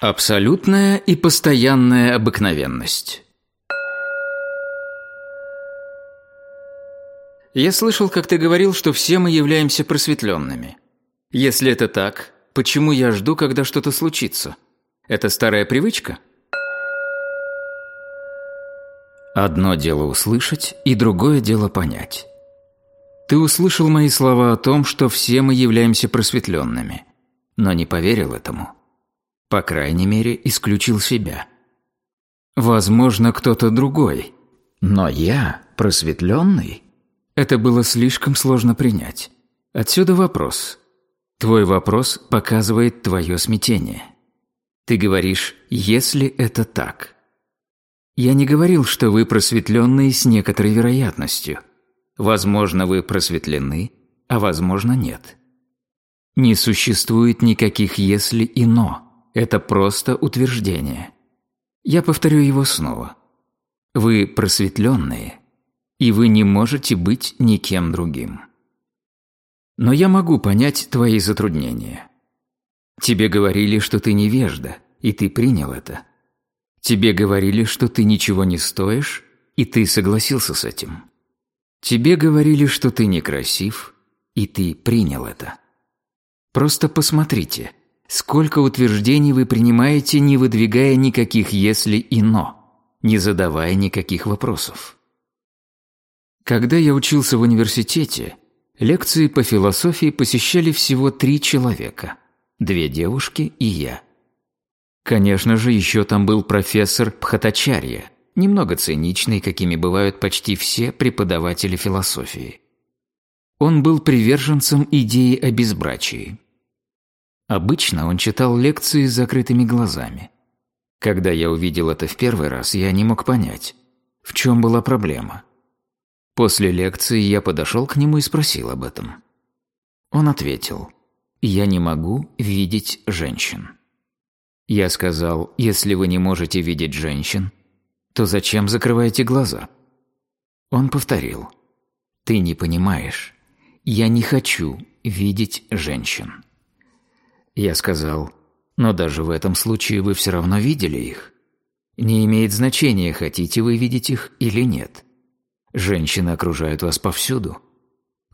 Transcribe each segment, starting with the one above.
Абсолютная и постоянная обыкновенность Я слышал, как ты говорил, что все мы являемся просветленными. Если это так, почему я жду, когда что-то случится? Это старая привычка? Одно дело услышать, и другое дело понять. Ты услышал мои слова о том, что все мы являемся просветленными, но не поверил этому. По крайней мере, исключил себя. Возможно, кто-то другой, но я просветленный? Это было слишком сложно принять. Отсюда вопрос. Твой вопрос показывает твое смятение. Ты говоришь «если это так». Я не говорил, что вы просветленные с некоторой вероятностью. Возможно, вы просветлены, а возможно, нет. Не существует никаких «если» и «но». Это просто утверждение. Я повторю его снова. Вы просветленные, и вы не можете быть никем другим. Но я могу понять твои затруднения. Тебе говорили, что ты невежда, и ты принял это. Тебе говорили, что ты ничего не стоишь, и ты согласился с этим. Тебе говорили, что ты некрасив, и ты принял это. Просто посмотрите, сколько утверждений вы принимаете, не выдвигая никаких «если» и «но», не задавая никаких вопросов. Когда я учился в университете, лекции по философии посещали всего три человека – две девушки и я. Конечно же, еще там был профессор Пхатачарья, немного циничный, какими бывают почти все преподаватели философии. Он был приверженцем идеи о безбрачии. Обычно он читал лекции с закрытыми глазами. Когда я увидел это в первый раз, я не мог понять, в чем была проблема. После лекции я подошел к нему и спросил об этом. Он ответил, «Я не могу видеть женщин». Я сказал, если вы не можете видеть женщин, то зачем закрываете глаза? Он повторил, ты не понимаешь, я не хочу видеть женщин. Я сказал, но даже в этом случае вы все равно видели их. Не имеет значения, хотите вы видеть их или нет. Женщины окружают вас повсюду.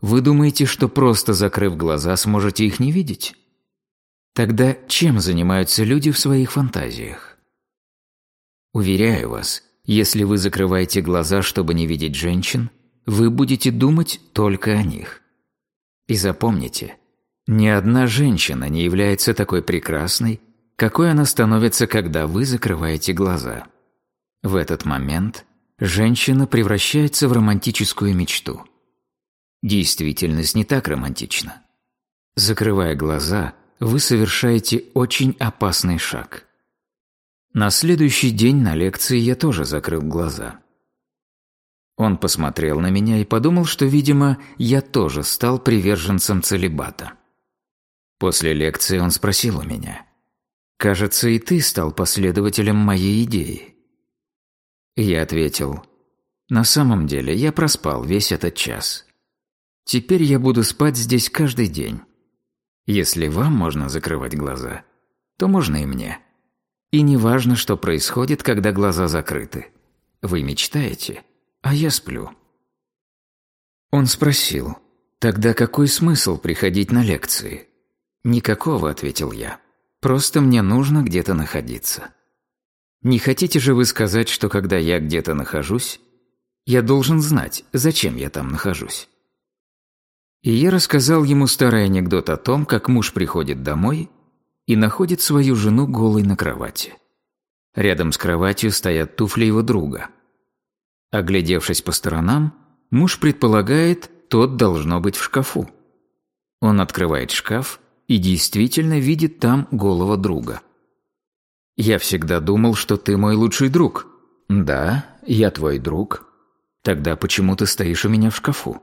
Вы думаете, что просто закрыв глаза, сможете их не видеть? Тогда чем занимаются люди в своих фантазиях? Уверяю вас, если вы закрываете глаза, чтобы не видеть женщин, вы будете думать только о них. И запомните, ни одна женщина не является такой прекрасной, какой она становится, когда вы закрываете глаза. В этот момент женщина превращается в романтическую мечту. Действительность не так романтична. Закрывая глаза – вы совершаете очень опасный шаг. На следующий день на лекции я тоже закрыл глаза. Он посмотрел на меня и подумал, что, видимо, я тоже стал приверженцем целебата. После лекции он спросил у меня, «Кажется, и ты стал последователем моей идеи». Я ответил, «На самом деле я проспал весь этот час. Теперь я буду спать здесь каждый день. Если вам можно закрывать глаза, то можно и мне. И не важно, что происходит, когда глаза закрыты. Вы мечтаете, а я сплю. Он спросил, тогда какой смысл приходить на лекции? Никакого, ответил я. Просто мне нужно где-то находиться. Не хотите же вы сказать, что когда я где-то нахожусь, я должен знать, зачем я там нахожусь? И я рассказал ему старый анекдот о том, как муж приходит домой и находит свою жену голой на кровати. Рядом с кроватью стоят туфли его друга. Оглядевшись по сторонам, муж предполагает, тот должно быть в шкафу. Он открывает шкаф и действительно видит там голого друга. «Я всегда думал, что ты мой лучший друг». «Да, я твой друг». «Тогда почему ты стоишь у меня в шкафу?»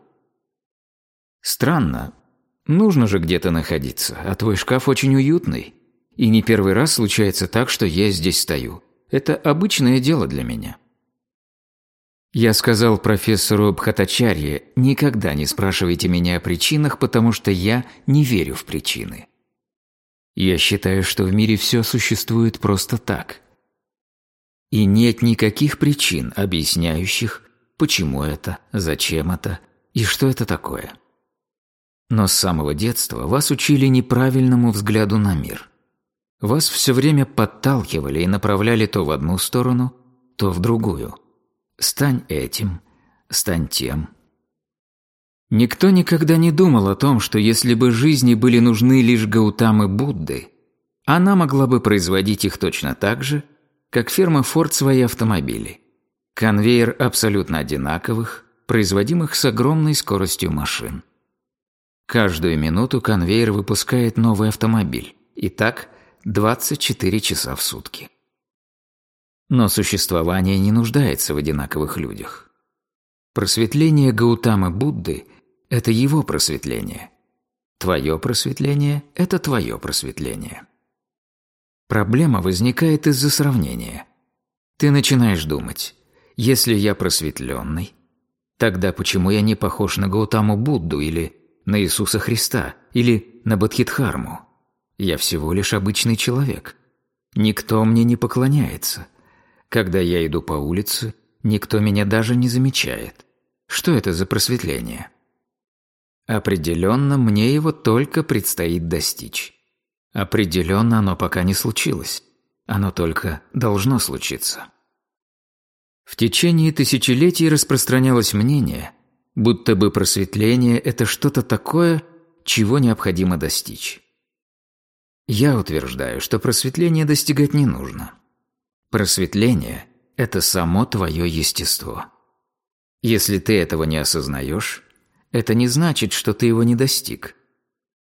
Странно. Нужно же где-то находиться, а твой шкаф очень уютный. И не первый раз случается так, что я здесь стою. Это обычное дело для меня. Я сказал профессору Бхатачарье, никогда не спрашивайте меня о причинах, потому что я не верю в причины. Я считаю, что в мире все существует просто так. И нет никаких причин, объясняющих, почему это, зачем это и что это такое. Но с самого детства вас учили неправильному взгляду на мир. Вас все время подталкивали и направляли то в одну сторону, то в другую. Стань этим, стань тем. Никто никогда не думал о том, что если бы жизни были нужны лишь Гаутамы Будды, она могла бы производить их точно так же, как фирма Ford свои автомобили. Конвейер абсолютно одинаковых, производимых с огромной скоростью машин. Каждую минуту конвейер выпускает новый автомобиль. И так 24 часа в сутки. Но существование не нуждается в одинаковых людях. Просветление Гаутамы Будды – это его просветление. Твое просветление – это твое просветление. Проблема возникает из-за сравнения. Ты начинаешь думать, если я просветленный, тогда почему я не похож на Гаутаму Будду или на Иисуса Христа или на Бодхитхарму? Я всего лишь обычный человек. Никто мне не поклоняется. Когда я иду по улице, никто меня даже не замечает. Что это за просветление? Определенно, мне его только предстоит достичь. Определенно оно пока не случилось. Оно только должно случиться. В течение тысячелетий распространялось мнение, будто бы просветление – это что-то такое, чего необходимо достичь. Я утверждаю, что просветление достигать не нужно. Просветление – это само твое естество. Если ты этого не осознаешь, это не значит, что ты его не достиг –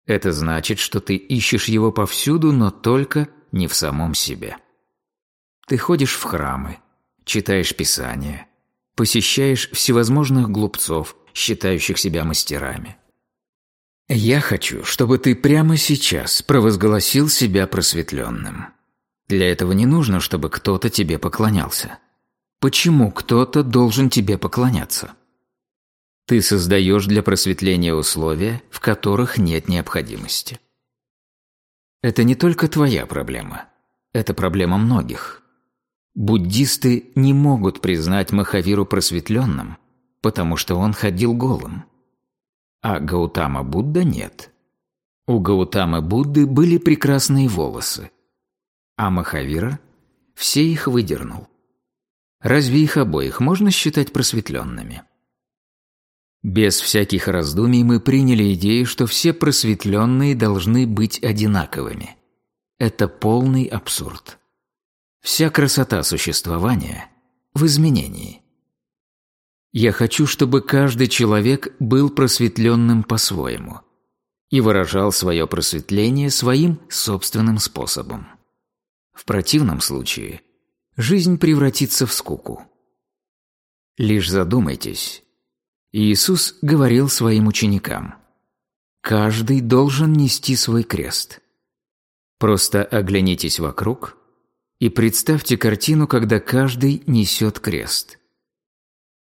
это значит, что ты ищешь его повсюду, но только не в самом себе. Ты ходишь в храмы, читаешь Писание, посещаешь всевозможных глупцов, считающих себя мастерами. Я хочу, чтобы ты прямо сейчас провозгласил себя просветленным. Для этого не нужно, чтобы кто-то тебе поклонялся. Почему кто-то должен тебе поклоняться? Ты создаешь для просветления условия, в которых нет необходимости. Это не только твоя проблема. Это проблема многих. Буддисты не могут признать Махавиру просветленным, потому что он ходил голым. А Гаутама Будда нет. У Гаутамы Будды были прекрасные волосы, а Махавира все их выдернул. Разве их обоих можно считать просветленными? Без всяких раздумий мы приняли идею, что все просветленные должны быть одинаковыми. Это полный абсурд. Вся красота существования в изменении. Я хочу, чтобы каждый человек был просветленным по-своему и выражал свое просветление своим собственным способом. В противном случае жизнь превратится в скуку. Лишь задумайтесь, Иисус говорил своим ученикам, «Каждый должен нести свой крест». Просто оглянитесь вокруг и представьте картину, когда каждый несет крест.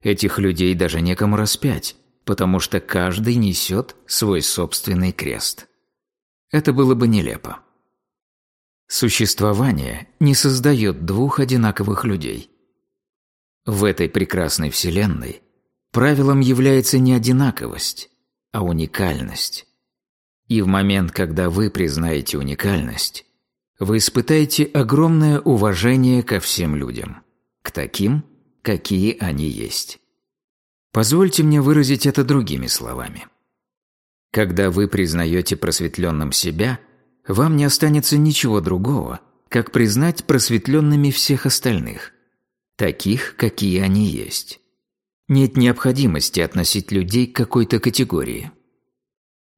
Этих людей даже некому распять, потому что каждый несет свой собственный крест. Это было бы нелепо. Существование не создает двух одинаковых людей. В этой прекрасной вселенной Правилом является не одинаковость, а уникальность. И в момент, когда вы признаете уникальность, вы испытаете огромное уважение ко всем людям, к таким, какие они есть. Позвольте мне выразить это другими словами. Когда вы признаете просветленным себя, вам не останется ничего другого, как признать просветленными всех остальных, таких, какие они есть. Нет необходимости относить людей к какой-то категории.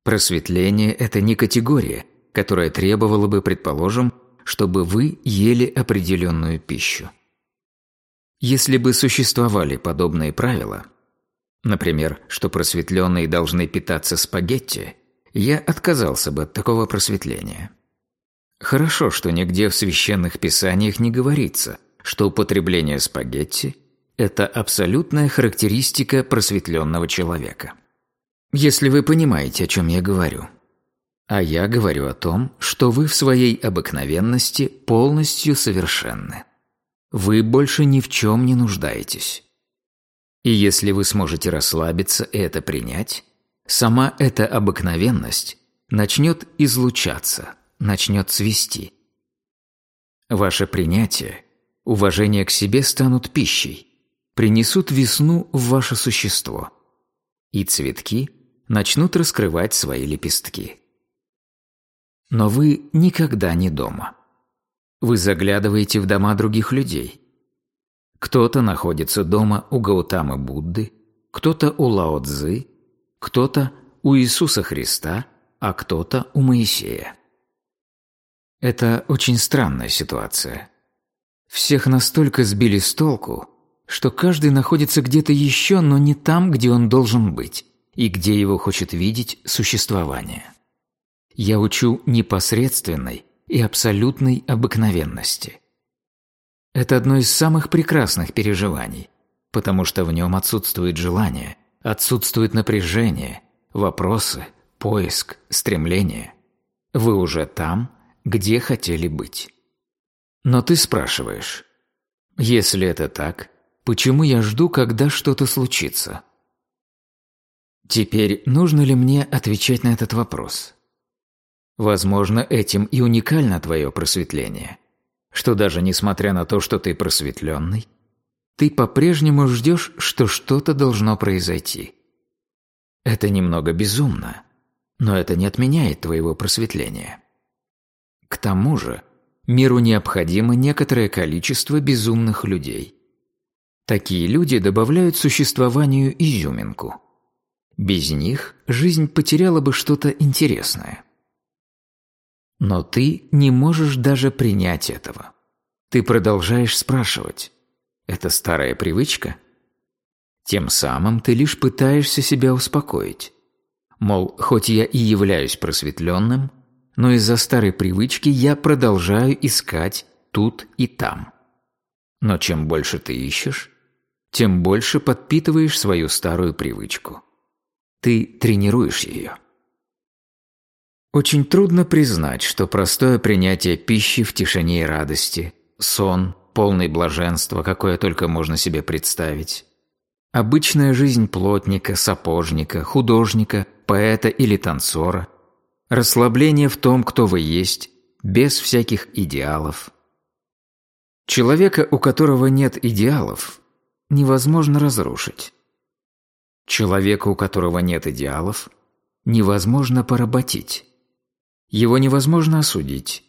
Просветление – это не категория, которая требовала бы, предположим, чтобы вы ели определенную пищу. Если бы существовали подобные правила, например, что просветленные должны питаться спагетти, я отказался бы от такого просветления. Хорошо, что нигде в священных писаниях не говорится, что употребление спагетти – это абсолютная характеристика просветленного человека. Если вы понимаете, о чем я говорю. А я говорю о том, что вы в своей обыкновенности полностью совершенны. Вы больше ни в чем не нуждаетесь. И если вы сможете расслабиться и это принять, сама эта обыкновенность начнет излучаться, начнет цвести. Ваше принятие, уважение к себе станут пищей, принесут весну в ваше существо, и цветки начнут раскрывать свои лепестки. Но вы никогда не дома. Вы заглядываете в дома других людей. Кто-то находится дома у Гаутамы Будды, кто-то у Лао Цзы, кто-то у Иисуса Христа, а кто-то у Моисея. Это очень странная ситуация. Всех настолько сбили с толку, что каждый находится где-то еще, но не там, где он должен быть, и где его хочет видеть существование. Я учу непосредственной и абсолютной обыкновенности. Это одно из самых прекрасных переживаний, потому что в нем отсутствует желание, отсутствует напряжение, вопросы, поиск, стремление. Вы уже там, где хотели быть. Но ты спрашиваешь, если это так, почему я жду, когда что-то случится? Теперь нужно ли мне отвечать на этот вопрос? Возможно, этим и уникально твое просветление, что даже несмотря на то, что ты просветленный, ты по-прежнему ждешь, что что-то должно произойти. Это немного безумно, но это не отменяет твоего просветления. К тому же, миру необходимо некоторое количество безумных людей. Такие люди добавляют существованию изюминку. Без них жизнь потеряла бы что-то интересное. Но ты не можешь даже принять этого. Ты продолжаешь спрашивать. Это старая привычка? Тем самым ты лишь пытаешься себя успокоить. Мол, хоть я и являюсь просветленным, но из-за старой привычки я продолжаю искать тут и там. Но чем больше ты ищешь, тем больше подпитываешь свою старую привычку. Ты тренируешь ее. Очень трудно признать, что простое принятие пищи в тишине и радости, сон, полный блаженства, какое только можно себе представить, обычная жизнь плотника, сапожника, художника, поэта или танцора – Расслабление в том, кто вы есть, без всяких идеалов. Человека, у которого нет идеалов, невозможно разрушить. Человека, у которого нет идеалов, невозможно поработить. Его невозможно осудить.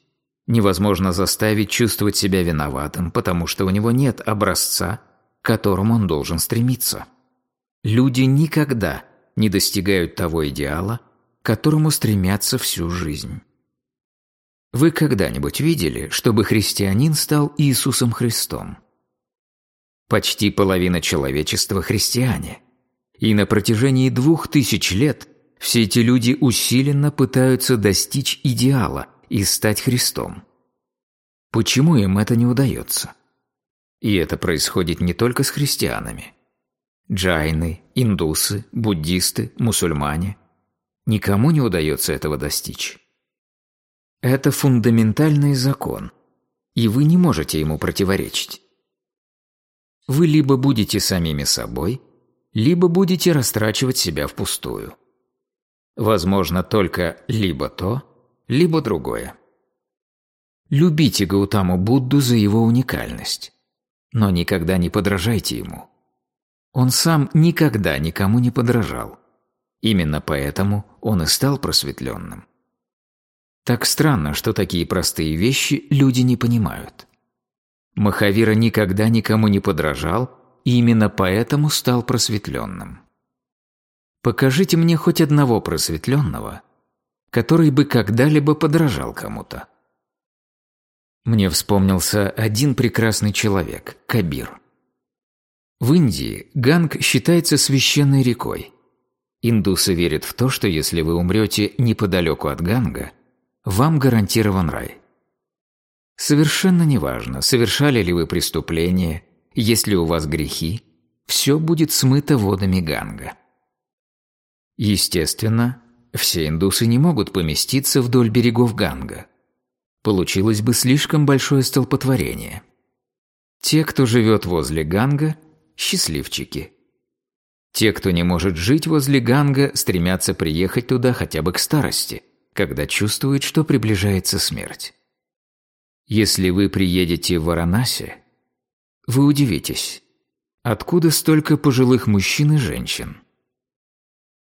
Невозможно заставить чувствовать себя виноватым, потому что у него нет образца, к которому он должен стремиться. Люди никогда не достигают того идеала, к которому стремятся всю жизнь. Вы когда-нибудь видели, чтобы христианин стал Иисусом Христом? Почти половина человечества – христиане. И на протяжении двух тысяч лет все эти люди усиленно пытаются достичь идеала и стать Христом. Почему им это не удается? И это происходит не только с христианами. Джайны, индусы, буддисты, мусульмане Никому не удается этого достичь. Это фундаментальный закон, и вы не можете ему противоречить. Вы либо будете самими собой, либо будете растрачивать себя впустую. Возможно только либо то, либо другое. Любите Гаутаму Будду за его уникальность, но никогда не подражайте ему. Он сам никогда никому не подражал. Именно поэтому он и стал просветленным. Так странно, что такие простые вещи люди не понимают. Махавира никогда никому не подражал, и именно поэтому стал просветленным. Покажите мне хоть одного просветленного, который бы когда-либо подражал кому-то. Мне вспомнился один прекрасный человек – Кабир. В Индии Ганг считается священной рекой – Индусы верят в то, что если вы умрете неподалеку от Ганга, вам гарантирован рай. Совершенно неважно, совершали ли вы преступление, есть ли у вас грехи, все будет смыто водами Ганга. Естественно, все индусы не могут поместиться вдоль берегов Ганга. Получилось бы слишком большое столпотворение. Те, кто живет возле Ганга – счастливчики. Те, кто не может жить возле Ганга, стремятся приехать туда хотя бы к старости, когда чувствуют, что приближается смерть. Если вы приедете в Варанаси, вы удивитесь, откуда столько пожилых мужчин и женщин.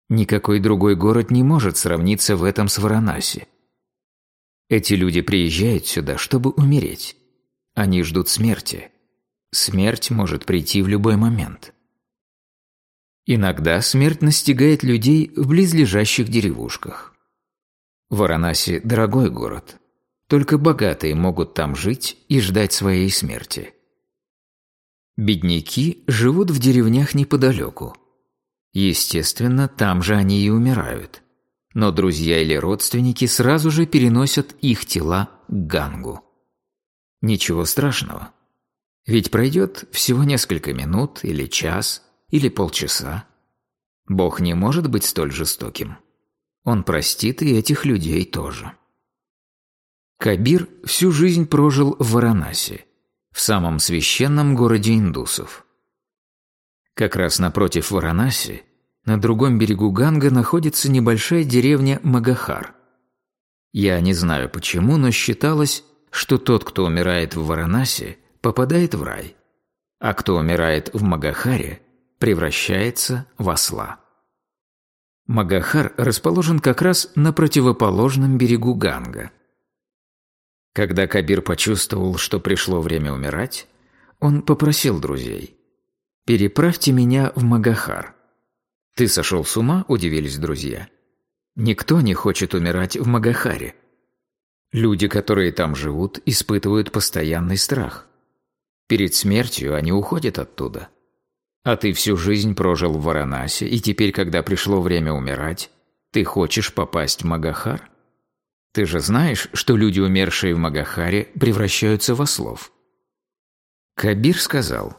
Никакой другой город не может сравниться в этом с Варанаси. Эти люди приезжают сюда, чтобы умереть. Они ждут смерти. Смерть может прийти в любой момент. Иногда смерть настигает людей в близлежащих деревушках. Варанаси – дорогой город. Только богатые могут там жить и ждать своей смерти. Бедняки живут в деревнях неподалеку. Естественно, там же они и умирают. Но друзья или родственники сразу же переносят их тела к Гангу. Ничего страшного. Ведь пройдет всего несколько минут или час или полчаса. Бог не может быть столь жестоким. Он простит и этих людей тоже. Кабир всю жизнь прожил в Варанаси, в самом священном городе индусов. Как раз напротив Варанаси, на другом берегу Ганга находится небольшая деревня Магахар. Я не знаю почему, но считалось, что тот, кто умирает в Варанаси, попадает в рай, а кто умирает в Магахаре, превращается в осла. Магахар расположен как раз на противоположном берегу Ганга – когда Кабир почувствовал, что пришло время умирать, он попросил друзей «Переправьте меня в Магахар». «Ты сошел с ума?» – удивились друзья. «Никто не хочет умирать в Магахаре. Люди, которые там живут, испытывают постоянный страх. Перед смертью они уходят оттуда. А ты всю жизнь прожил в Варанасе, и теперь, когда пришло время умирать, ты хочешь попасть в Магахар?» Ты же знаешь, что люди, умершие в Магахаре, превращаются в ослов. Кабир сказал,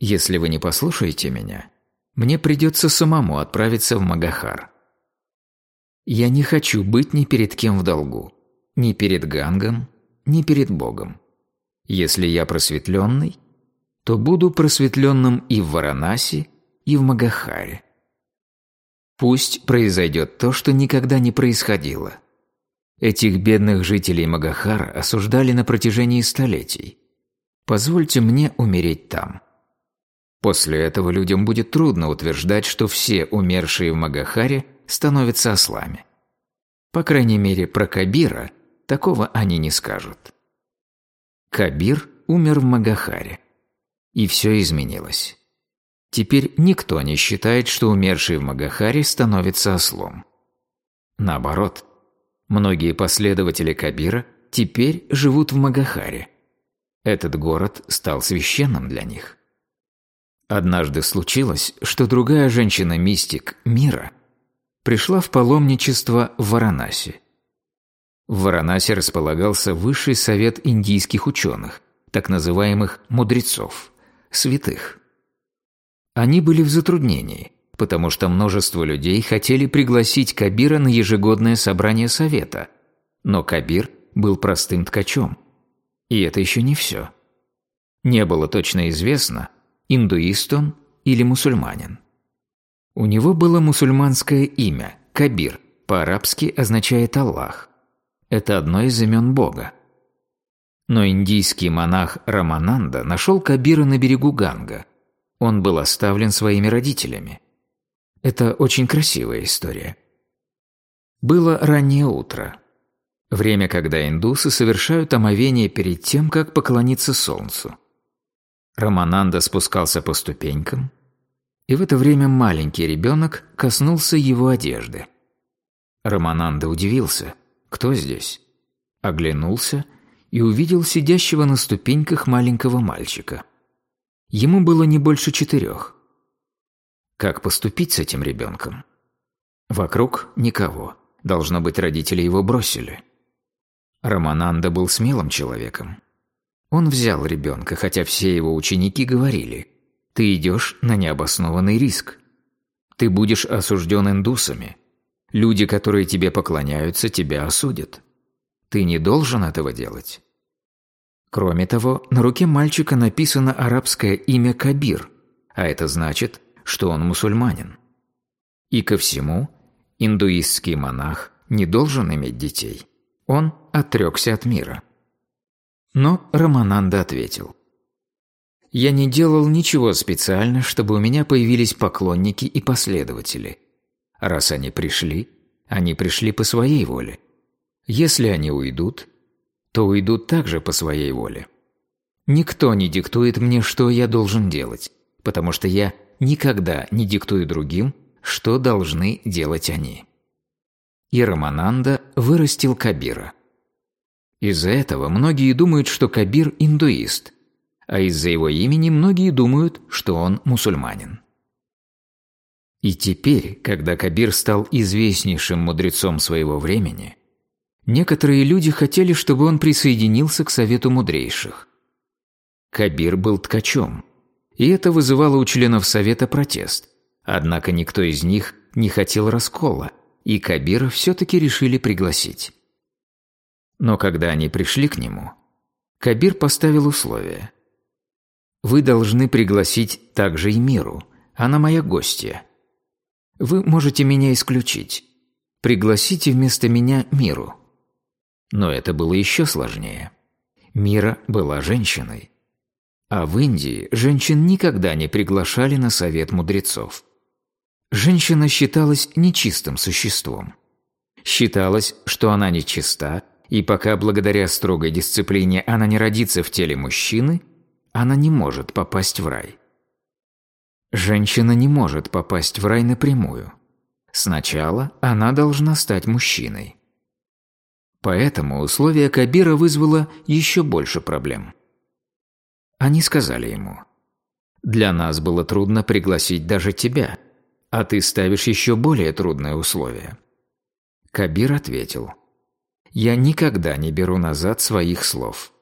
«Если вы не послушаете меня, мне придется самому отправиться в Магахар. Я не хочу быть ни перед кем в долгу, ни перед Гангом, ни перед Богом. Если я просветленный, то буду просветленным и в Варанаси, и в Магахаре. Пусть произойдет то, что никогда не происходило – Этих бедных жителей Магахара осуждали на протяжении столетий. Позвольте мне умереть там. После этого людям будет трудно утверждать, что все умершие в Магахаре становятся ослами. По крайней мере, про Кабира такого они не скажут. Кабир умер в Магахаре. И все изменилось. Теперь никто не считает, что умерший в Магахаре становится ослом. Наоборот, Многие последователи Кабира теперь живут в Магахаре. Этот город стал священным для них. Однажды случилось, что другая женщина-мистик Мира пришла в паломничество в Варанаси. В Варанаси располагался высший совет индийских ученых, так называемых мудрецов, святых. Они были в затруднении, потому что множество людей хотели пригласить Кабира на ежегодное собрание совета, но Кабир был простым ткачом. И это еще не все. Не было точно известно, индуист он или мусульманин. У него было мусульманское имя – Кабир, по-арабски означает «Аллах». Это одно из имен Бога. Но индийский монах Рамананда нашел Кабира на берегу Ганга. Он был оставлен своими родителями. Это очень красивая история. Было раннее утро. Время, когда индусы совершают омовение перед тем, как поклониться солнцу. Рамананда спускался по ступенькам, и в это время маленький ребенок коснулся его одежды. Рамананда удивился. Кто здесь? Оглянулся и увидел сидящего на ступеньках маленького мальчика. Ему было не больше четырех. Как поступить с этим ребенком? Вокруг никого. Должно быть, родители его бросили. Романанда был смелым человеком. Он взял ребенка, хотя все его ученики говорили, «Ты идешь на необоснованный риск. Ты будешь осужден индусами. Люди, которые тебе поклоняются, тебя осудят. Ты не должен этого делать. Кроме того, на руке мальчика написано арабское имя Кабир, а это значит, что он мусульманин. И ко всему, индуистский монах не должен иметь детей. Он отрекся от мира. Но Рамананда ответил. «Я не делал ничего специально, чтобы у меня появились поклонники и последователи. Раз они пришли, они пришли по своей воле. Если они уйдут, то уйдут также по своей воле. Никто не диктует мне, что я должен делать, потому что я никогда не диктую другим, что должны делать они. И Рамананда вырастил Кабира. Из-за этого многие думают, что Кабир – индуист, а из-за его имени многие думают, что он мусульманин. И теперь, когда Кабир стал известнейшим мудрецом своего времени, некоторые люди хотели, чтобы он присоединился к совету мудрейших. Кабир был ткачом, и это вызывало у членов совета протест. Однако никто из них не хотел раскола, и Кабира все-таки решили пригласить. Но когда они пришли к нему, Кабир поставил условие. «Вы должны пригласить также и миру, она моя гостья. Вы можете меня исключить. Пригласите вместо меня миру». Но это было еще сложнее. Мира была женщиной. А в Индии женщин никогда не приглашали на совет мудрецов. Женщина считалась нечистым существом. Считалось, что она нечиста, и пока благодаря строгой дисциплине она не родится в теле мужчины, она не может попасть в рай. Женщина не может попасть в рай напрямую. Сначала она должна стать мужчиной. Поэтому условие Кабира вызвало еще больше проблем. Они сказали ему, «Для нас было трудно пригласить даже тебя, а ты ставишь еще более трудное условие». Кабир ответил, «Я никогда не беру назад своих слов.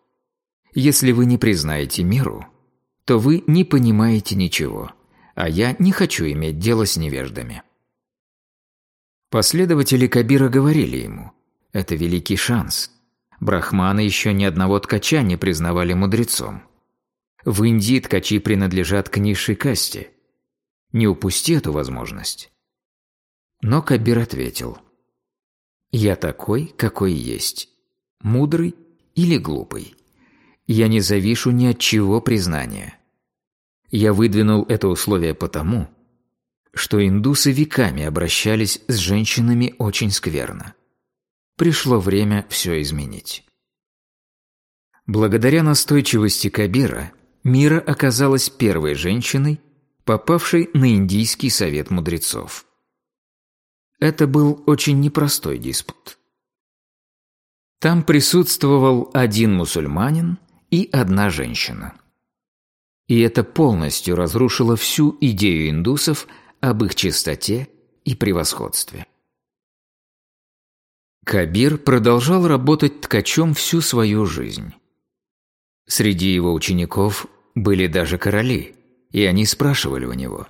Если вы не признаете миру, то вы не понимаете ничего, а я не хочу иметь дело с невеждами». Последователи Кабира говорили ему, «Это великий шанс. Брахманы еще ни одного ткача не признавали мудрецом. В Индии ткачи принадлежат к низшей касте. Не упусти эту возможность». Но Кабир ответил, «Я такой, какой есть, мудрый или глупый. Я не завишу ни от чего признания. Я выдвинул это условие потому, что индусы веками обращались с женщинами очень скверно. Пришло время все изменить. Благодаря настойчивости Кабира, Мира оказалась первой женщиной, попавшей на Индийский совет мудрецов. Это был очень непростой диспут. Там присутствовал один мусульманин и одна женщина – и это полностью разрушило всю идею индусов об их чистоте и превосходстве. Кабир продолжал работать ткачом всю свою жизнь. Среди его учеников были даже короли, и они спрашивали у него,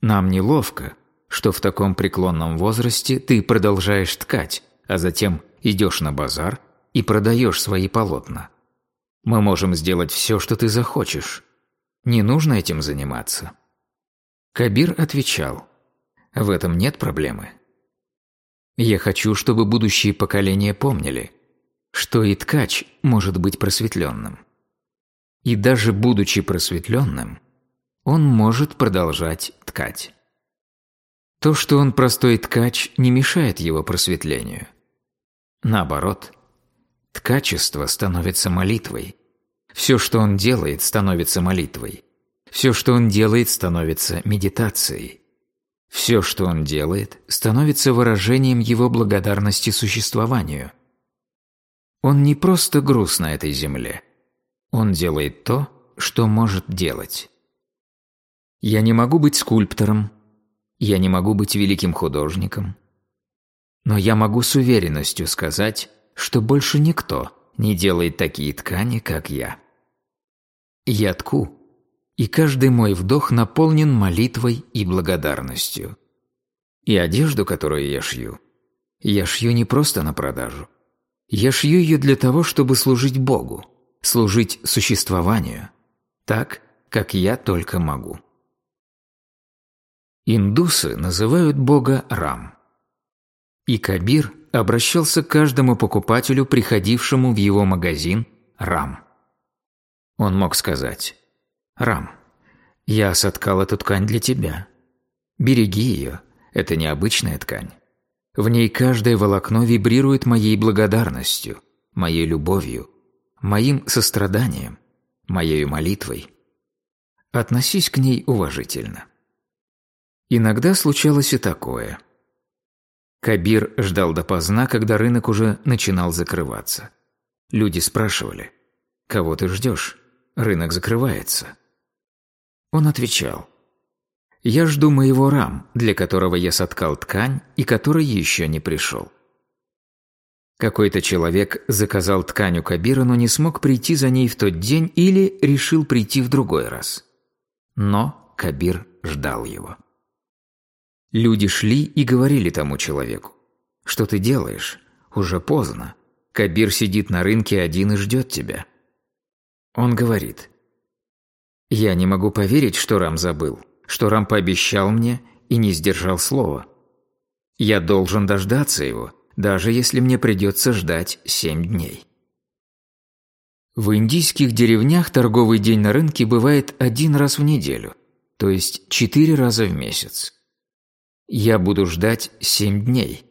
«Нам неловко, что в таком преклонном возрасте ты продолжаешь ткать, а затем идешь на базар и продаешь свои полотна. Мы можем сделать все, что ты захочешь, не нужно этим заниматься. Кабир отвечал, в этом нет проблемы. Я хочу, чтобы будущие поколения помнили, что и ткач может быть просветленным. И даже будучи просветленным, он может продолжать ткать. То, что он простой ткач, не мешает его просветлению. Наоборот, ткачество становится молитвой, все, что он делает, становится молитвой. Все, что он делает, становится медитацией. Все, что он делает, становится выражением его благодарности существованию. Он не просто груз на этой земле. Он делает то, что может делать. Я не могу быть скульптором, я не могу быть великим художником, но я могу с уверенностью сказать, что больше никто не делает такие ткани, как я. Я тку, и каждый мой вдох наполнен молитвой и благодарностью. И одежду, которую я шью, я шью не просто на продажу. Я шью ее для того, чтобы служить Богу, служить существованию, так, как я только могу. Индусы называют Бога Рам. И Кабир обращался к каждому покупателю, приходившему в его магазин, Рам. Он мог сказать «Рам, я соткал эту ткань для тебя. Береги ее, это необычная ткань. В ней каждое волокно вибрирует моей благодарностью, моей любовью, моим состраданием, моей молитвой. Относись к ней уважительно. Иногда случалось и такое. Кабир ждал допоздна, когда рынок уже начинал закрываться. Люди спрашивали, «Кого ты ждешь? Рынок закрывается». Он отвечал, «Я жду моего рам, для которого я соткал ткань и который еще не пришел». Какой-то человек заказал ткань у Кабира, но не смог прийти за ней в тот день или решил прийти в другой раз. Но Кабир ждал его. Люди шли и говорили тому человеку, «Что ты делаешь? Уже поздно. Кабир сидит на рынке один и ждет тебя». Он говорит, «Я не могу поверить, что Рам забыл, что Рам пообещал мне и не сдержал слова. Я должен дождаться его, даже если мне придется ждать семь дней». В индийских деревнях торговый день на рынке бывает один раз в неделю, то есть четыре раза в месяц. Я буду ждать семь дней.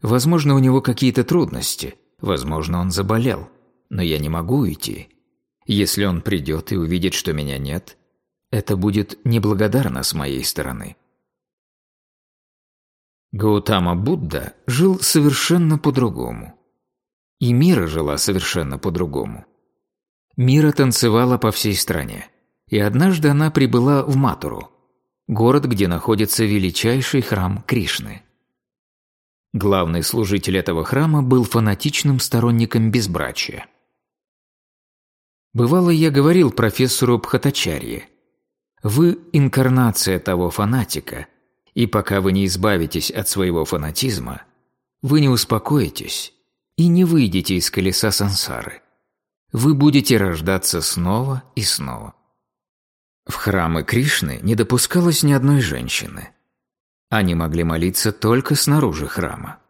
Возможно, у него какие-то трудности, возможно, он заболел, но я не могу уйти. Если он придет и увидит, что меня нет, это будет неблагодарно с моей стороны. Гаутама Будда жил совершенно по-другому. И Мира жила совершенно по-другому. Мира танцевала по всей стране. И однажды она прибыла в Матуру, город, где находится величайший храм Кришны. Главный служитель этого храма был фанатичным сторонником безбрачия. Бывало, я говорил профессору Бхатачарье, «Вы – инкарнация того фанатика, и пока вы не избавитесь от своего фанатизма, вы не успокоитесь и не выйдете из колеса сансары. Вы будете рождаться снова и снова». В храмы Кришны не допускалось ни одной женщины. Они могли молиться только снаружи храма.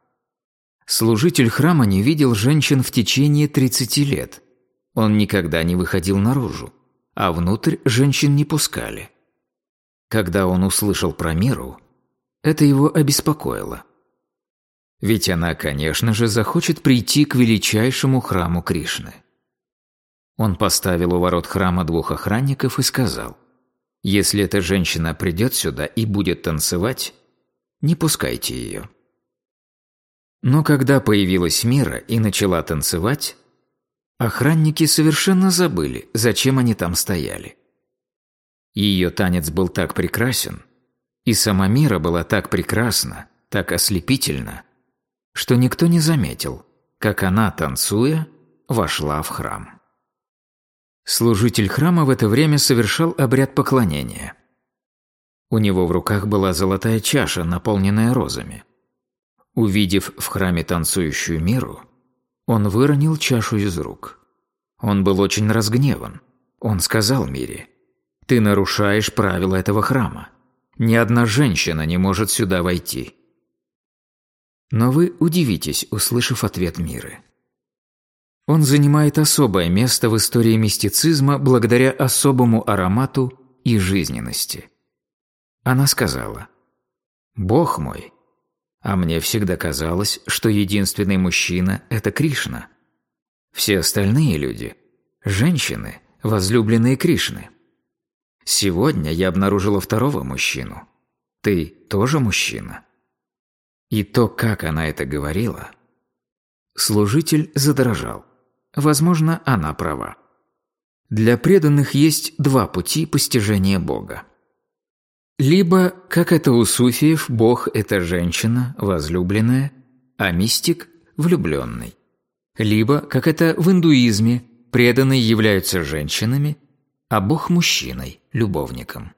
Служитель храма не видел женщин в течение 30 лет – он никогда не выходил наружу, а внутрь женщин не пускали. Когда он услышал про Миру, это его обеспокоило. Ведь она, конечно же, захочет прийти к величайшему храму Кришны. Он поставил у ворот храма двух охранников и сказал, «Если эта женщина придет сюда и будет танцевать, не пускайте ее». Но когда появилась Мира и начала танцевать, Охранники совершенно забыли, зачем они там стояли. Ее танец был так прекрасен, и сама мира была так прекрасна, так ослепительна, что никто не заметил, как она, танцуя, вошла в храм. Служитель храма в это время совершал обряд поклонения. У него в руках была золотая чаша, наполненная розами. Увидев в храме танцующую миру, он выронил чашу из рук. Он был очень разгневан. Он сказал Мире, «Ты нарушаешь правила этого храма. Ни одна женщина не может сюда войти». Но вы удивитесь, услышав ответ Миры. Он занимает особое место в истории мистицизма благодаря особому аромату и жизненности. Она сказала, «Бог мой, а мне всегда казалось, что единственный мужчина – это Кришна. Все остальные люди – женщины, возлюбленные Кришны. Сегодня я обнаружила второго мужчину. Ты тоже мужчина. И то, как она это говорила. Служитель задрожал. Возможно, она права. Для преданных есть два пути постижения Бога. Либо, как это у суфиев, Бог – это женщина, возлюбленная, а мистик – влюбленный. Либо, как это в индуизме, преданные являются женщинами, а Бог – мужчиной, любовником.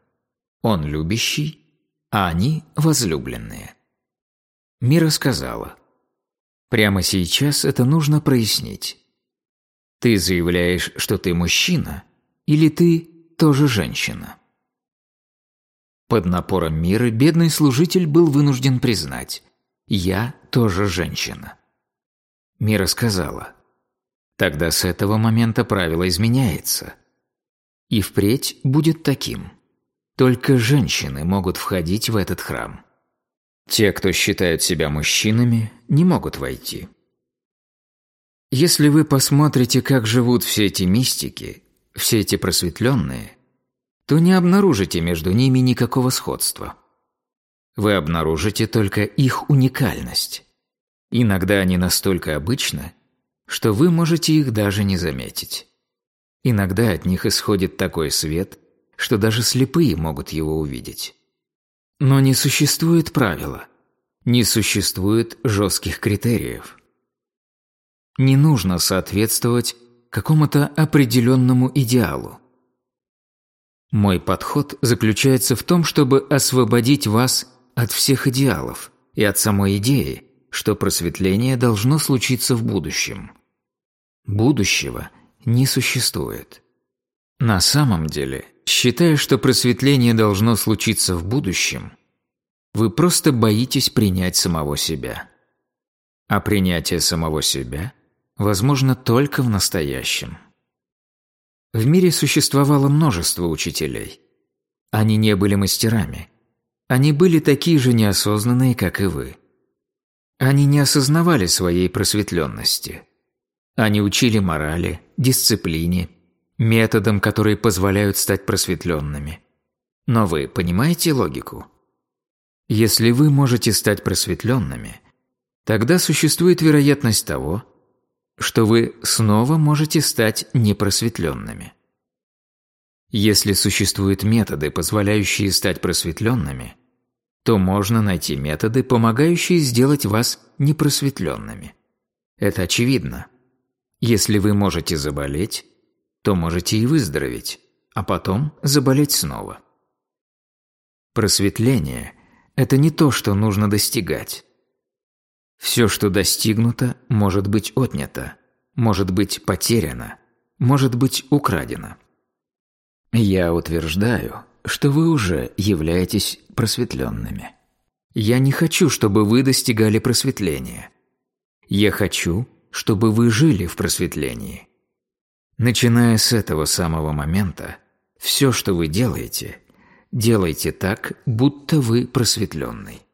Он любящий, а они – возлюбленные. Мира сказала, «Прямо сейчас это нужно прояснить. Ты заявляешь, что ты мужчина, или ты тоже женщина?» Под напором мира бедный служитель был вынужден признать, «Я тоже женщина». Мира сказала, «Тогда с этого момента правило изменяется. И впредь будет таким. Только женщины могут входить в этот храм. Те, кто считают себя мужчинами, не могут войти». Если вы посмотрите, как живут все эти мистики, все эти просветленные, то не обнаружите между ними никакого сходства. Вы обнаружите только их уникальность. Иногда они настолько обычны, что вы можете их даже не заметить. Иногда от них исходит такой свет, что даже слепые могут его увидеть. Но не существует правила, не существует жестких критериев. Не нужно соответствовать какому-то определенному идеалу. Мой подход заключается в том, чтобы освободить вас от всех идеалов и от самой идеи, что просветление должно случиться в будущем. Будущего не существует. На самом деле, считая, что просветление должно случиться в будущем, вы просто боитесь принять самого себя. А принятие самого себя возможно только в настоящем. В мире существовало множество учителей. Они не были мастерами. Они были такие же неосознанные, как и вы. Они не осознавали своей просветленности. Они учили морали, дисциплине, методам, которые позволяют стать просветленными. Но вы понимаете логику? Если вы можете стать просветленными, тогда существует вероятность того, что вы снова можете стать непросветленными. Если существуют методы, позволяющие стать просветленными, то можно найти методы, помогающие сделать вас непросветленными. Это очевидно. Если вы можете заболеть, то можете и выздороветь, а потом заболеть снова. Просветление – это не то, что нужно достигать. Все, что достигнуто, может быть отнято, может быть потеряно, может быть украдено. Я утверждаю, что вы уже являетесь просветленными. Я не хочу, чтобы вы достигали просветления. Я хочу, чтобы вы жили в просветлении. Начиная с этого самого момента, все, что вы делаете, делайте так, будто вы просветленный.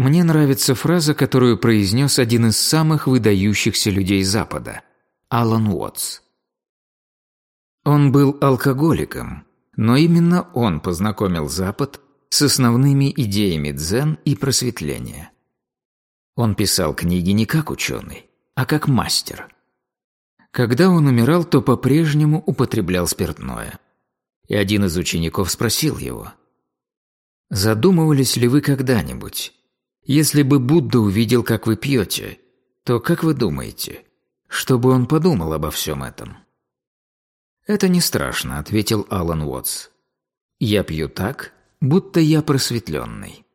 Мне нравится фраза, которую произнес один из самых выдающихся людей Запада – Алан Уотс. Он был алкоголиком, но именно он познакомил Запад с основными идеями дзен и просветления. Он писал книги не как ученый, а как мастер. Когда он умирал, то по-прежнему употреблял спиртное. И один из учеников спросил его, «Задумывались ли вы когда-нибудь, если бы Будда увидел, как вы пьете, то как вы думаете, что бы он подумал обо всем этом? «Это не страшно», — ответил Алан Уотс. «Я пью так, будто я просветленный».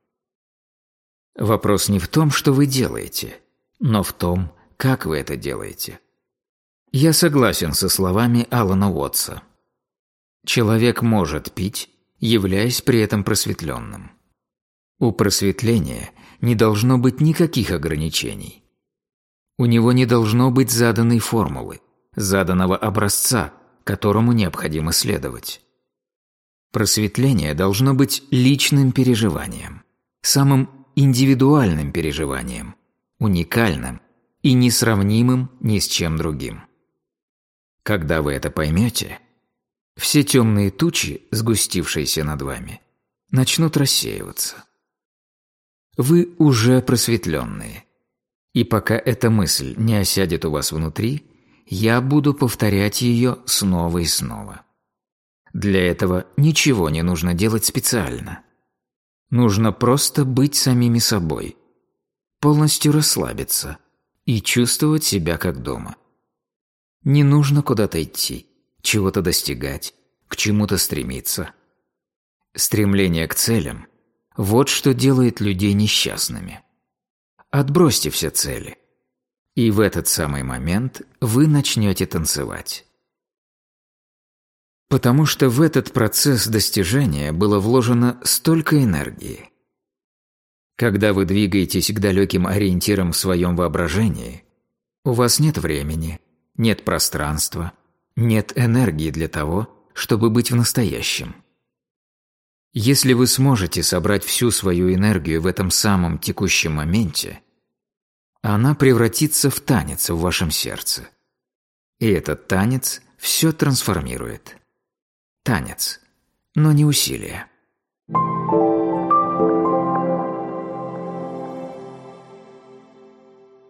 Вопрос не в том, что вы делаете, но в том, как вы это делаете. Я согласен со словами Алана Уотса. Человек может пить, являясь при этом просветленным. У просветления не должно быть никаких ограничений. У него не должно быть заданной формулы, заданного образца, которому необходимо следовать. Просветление должно быть личным переживанием, самым индивидуальным переживанием, уникальным и несравнимым ни с чем другим. Когда вы это поймете, все темные тучи, сгустившиеся над вами, начнут рассеиваться. Вы уже просветленные. И пока эта мысль не осядет у вас внутри, я буду повторять ее снова и снова. Для этого ничего не нужно делать специально. Нужно просто быть самими собой, полностью расслабиться и чувствовать себя как дома. Не нужно куда-то идти, чего-то достигать, к чему-то стремиться. Стремление к целям Вот что делает людей несчастными. Отбросьте все цели. И в этот самый момент вы начнете танцевать. Потому что в этот процесс достижения было вложено столько энергии. Когда вы двигаетесь к далеким ориентирам в своем воображении, у вас нет времени, нет пространства, нет энергии для того, чтобы быть в настоящем. Если вы сможете собрать всю свою энергию в этом самом текущем моменте, она превратится в танец в вашем сердце. И этот танец все трансформирует. Танец, но не усилие.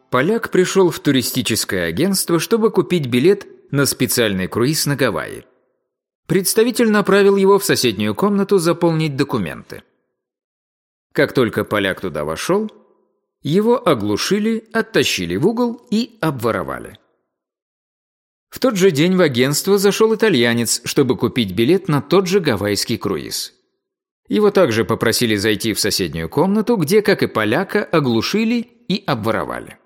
Поляк пришел в туристическое агентство, чтобы купить билет на специальный круиз на Гавайи. Представитель направил его в соседнюю комнату заполнить документы. Как только поляк туда вошел, его оглушили, оттащили в угол и обворовали. В тот же день в агентство зашел итальянец, чтобы купить билет на тот же гавайский круиз. Его также попросили зайти в соседнюю комнату, где, как и поляка, оглушили и обворовали.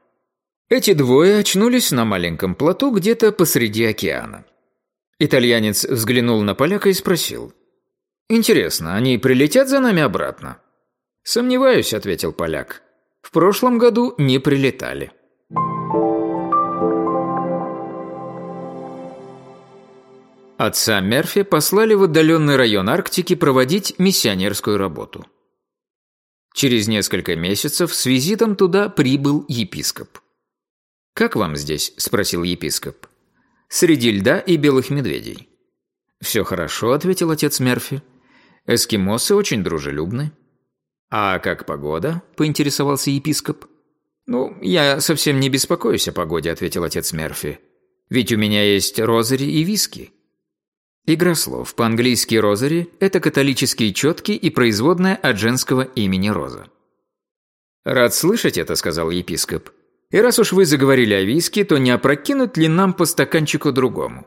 Эти двое очнулись на маленьком плоту где-то посреди океана. Итальянец взглянул на поляка и спросил. «Интересно, они прилетят за нами обратно?» «Сомневаюсь», — ответил поляк. «В прошлом году не прилетали». Отца Мерфи послали в отдаленный район Арктики проводить миссионерскую работу. Через несколько месяцев с визитом туда прибыл епископ. «Как вам здесь?» – спросил епископ среди льда и белых медведей. «Все хорошо», – ответил отец Мерфи. «Эскимосы очень дружелюбны». «А как погода?» – поинтересовался епископ. «Ну, я совсем не беспокоюсь о погоде», – ответил отец Мерфи. «Ведь у меня есть розари и виски». Игра слов. По-английски «розари» – это католические четки и производная от женского имени Роза. «Рад слышать это», – сказал епископ. И раз уж вы заговорили о виске, то не опрокинуть ли нам по стаканчику другому?»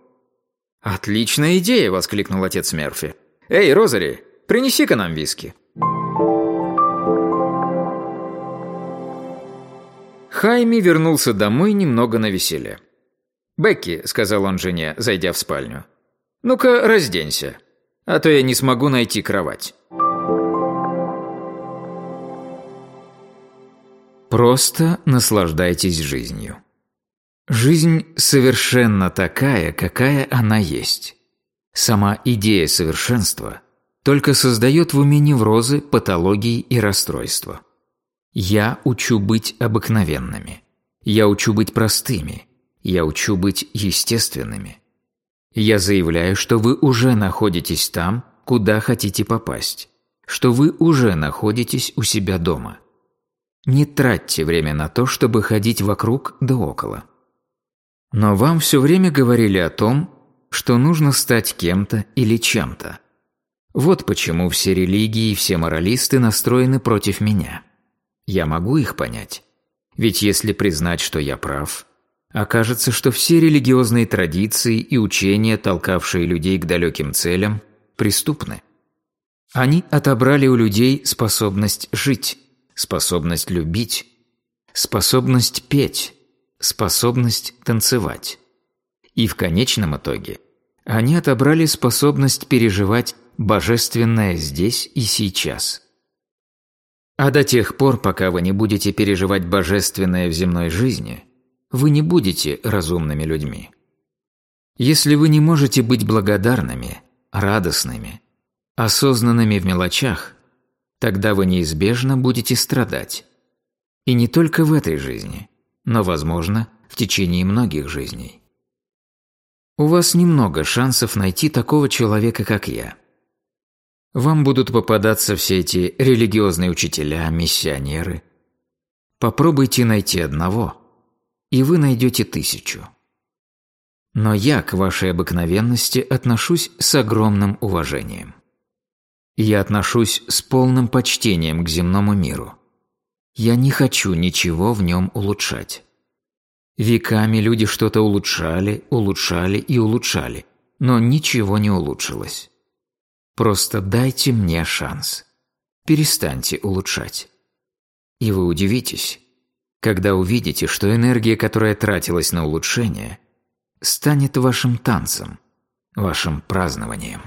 «Отличная идея!» – воскликнул отец Мерфи. «Эй, Розари, принеси-ка нам виски!» Хайми вернулся домой немного на веселье. «Бекки», – сказал он жене, зайдя в спальню, – «ну-ка разденься, а то я не смогу найти кровать». Просто наслаждайтесь жизнью. Жизнь совершенно такая, какая она есть. Сама идея совершенства только создает в уме неврозы, патологии и расстройства. Я учу быть обыкновенными. Я учу быть простыми. Я учу быть естественными. Я заявляю, что вы уже находитесь там, куда хотите попасть, что вы уже находитесь у себя дома. Не тратьте время на то, чтобы ходить вокруг да около. Но вам все время говорили о том, что нужно стать кем-то или чем-то. Вот почему все религии и все моралисты настроены против меня. Я могу их понять. Ведь если признать, что я прав, окажется, что все религиозные традиции и учения, толкавшие людей к далеким целям, преступны. Они отобрали у людей способность жить, способность любить, способность петь, способность танцевать. И в конечном итоге они отобрали способность переживать божественное здесь и сейчас. А до тех пор, пока вы не будете переживать божественное в земной жизни, вы не будете разумными людьми. Если вы не можете быть благодарными, радостными, осознанными в мелочах, тогда вы неизбежно будете страдать. И не только в этой жизни, но, возможно, в течение многих жизней. У вас немного шансов найти такого человека, как я. Вам будут попадаться все эти религиозные учителя, миссионеры. Попробуйте найти одного, и вы найдете тысячу. Но я к вашей обыкновенности отношусь с огромным уважением. Я отношусь с полным почтением к земному миру. Я не хочу ничего в нем улучшать. Веками люди что-то улучшали, улучшали и улучшали, но ничего не улучшилось. Просто дайте мне шанс. перестаньте улучшать. И вы удивитесь, когда увидите, что энергия, которая тратилась на улучшение, станет вашим танцем, вашим празднованием.